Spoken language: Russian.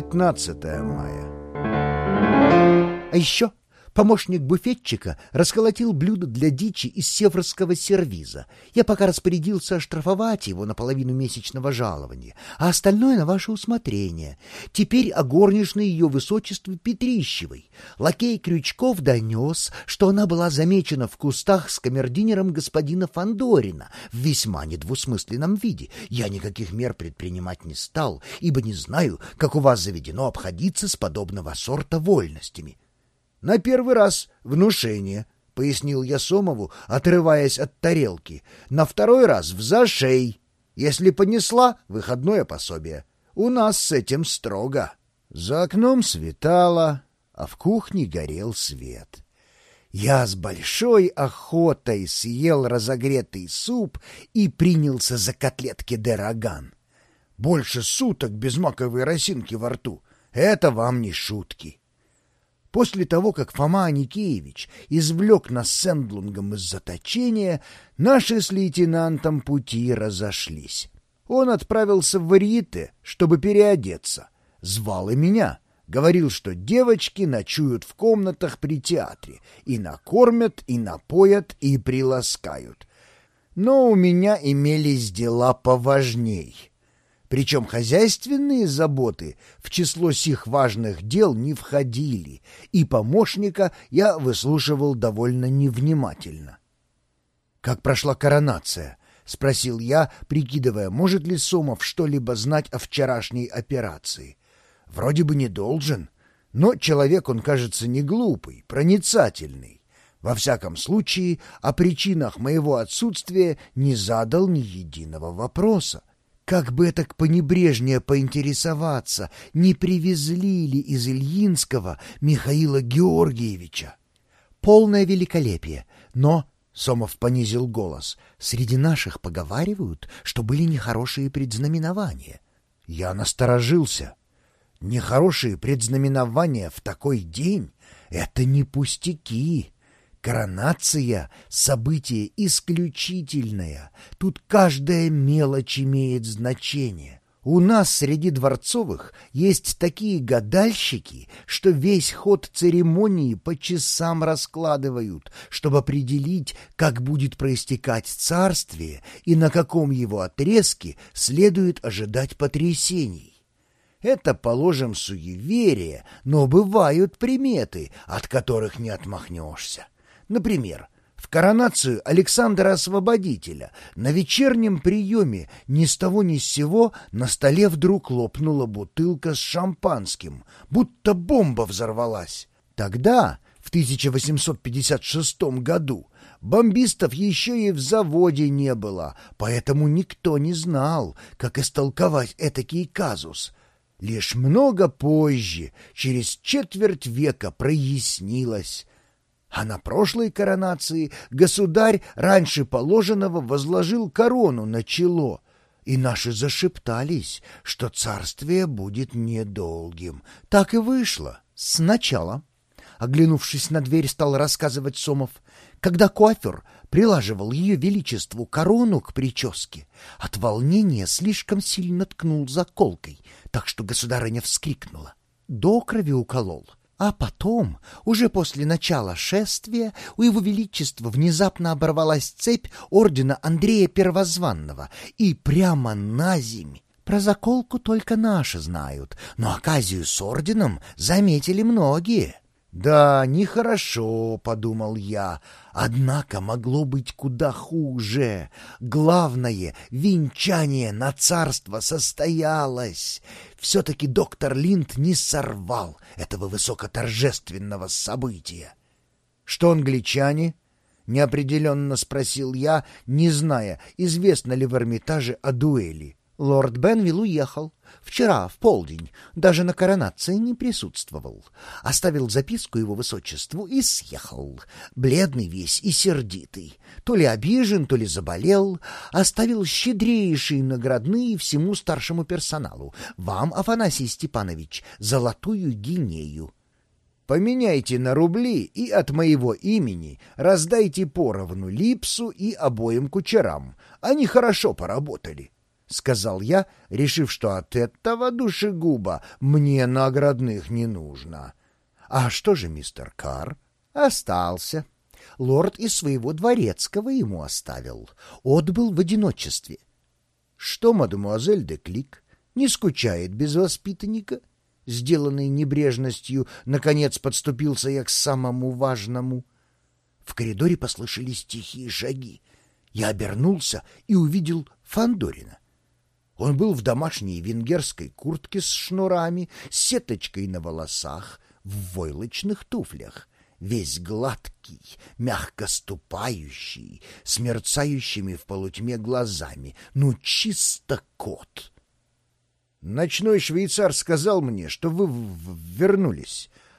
15 мая. А еще Помощник буфетчика расколотил блюдо для дичи из северского сервиза. Я пока распорядился оштрафовать его на половину месячного жалования, а остальное на ваше усмотрение. Теперь о горничной ее высочеству Петрищевой. Лакей Крючков донес, что она была замечена в кустах с камердинером господина Фандорина в весьма недвусмысленном виде. Я никаких мер предпринимать не стал, ибо не знаю, как у вас заведено обходиться с подобного сорта вольностями. На первый раз внушение, — пояснил я Сомову, отрываясь от тарелки. На второй раз в зашей. Если понесла, выходное пособие. У нас с этим строго. За окном светало, а в кухне горел свет. Я с большой охотой съел разогретый суп и принялся за котлетки дераган. Больше суток без маковой росинки во рту. Это вам не шутки. После того, как Фома Аникеевич извлек нас с Эндлунгом из заточения, наши с лейтенантом пути разошлись. Он отправился в Варьете, чтобы переодеться. Звал и меня. Говорил, что девочки ночуют в комнатах при театре и накормят, и напоят, и приласкают. Но у меня имелись дела поважней — причем хозяйственные заботы в число сих важных дел не входили, и помощника я выслушивал довольно невнимательно. «Как прошла коронация?» — спросил я, прикидывая, может ли Сомов что-либо знать о вчерашней операции. «Вроде бы не должен, но человек он, кажется, не глупый, проницательный. Во всяком случае, о причинах моего отсутствия не задал ни единого вопроса. Как бы это понебрежнее поинтересоваться, не привезли ли из Ильинского Михаила Георгиевича? Полное великолепие, но, — Сомов понизил голос, — среди наших поговаривают, что были нехорошие предзнаменования. Я насторожился. Нехорошие предзнаменования в такой день — это не пустяки. Коронация — событие исключительное. Тут каждая мелочь имеет значение. У нас среди дворцовых есть такие гадальщики, что весь ход церемонии по часам раскладывают, чтобы определить, как будет проистекать царствие и на каком его отрезке следует ожидать потрясений. Это, положим, суеверие, но бывают приметы, от которых не отмахнешься. Например, в коронацию Александра Освободителя на вечернем приеме ни с того ни с сего на столе вдруг лопнула бутылка с шампанским, будто бомба взорвалась. Тогда, в 1856 году, бомбистов еще и в заводе не было, поэтому никто не знал, как истолковать этакий казус. Лишь много позже, через четверть века, прояснилось — а на прошлой коронации государь раньше положенного возложил корону на чело, и наши зашептались, что царствие будет недолгим. Так и вышло. Сначала, оглянувшись на дверь, стал рассказывать Сомов, когда кофер прилаживал ее величеству корону к прическе, от волнения слишком сильно ткнул заколкой, так что государыня вскрикнула. До крови уколол — а потом, уже после начала шествия, у его величества внезапно оборвалась цепь ордена Андрея Первозванного, и прямо на земь. Про заколку только наши знают, но оказию с орденом заметили многие. «Да, нехорошо», — подумал я, — «однако могло быть куда хуже. Главное, венчание на царство состоялось. Все-таки доктор Линд не сорвал этого высокоторжественного события». «Что англичане?» — неопределенно спросил я, не зная, известно ли в Эрмитаже о дуэли. Лорд Бенвилл уехал. Вчера, в полдень, даже на коронации не присутствовал. Оставил записку его высочеству и съехал. Бледный весь и сердитый. То ли обижен, то ли заболел. Оставил щедрейшие наградные всему старшему персоналу. Вам, Афанасий Степанович, золотую гинею. Поменяйте на рубли и от моего имени раздайте поровну Липсу и обоим кучерам. Они хорошо поработали. — сказал я, решив, что от этого душегуба мне наградных не нужно. «А что же мистер Карр?» «Остался. Лорд из своего дворецкого ему оставил. Отбыл в одиночестве». «Что, мадемуазель де Клик, не скучает без воспитанника?» Сделанной небрежностью, наконец подступился я к самому важному. В коридоре послышались тихие шаги. Я обернулся и увидел Фандорина. Он был в домашней венгерской куртке с шнурами, с сеточкой на волосах, в войлочных туфлях, весь гладкий, мягко ступающий, с мерцающими в полутьме глазами, ну чисто кот. Ночной швейцар сказал мне, что вы вернулись,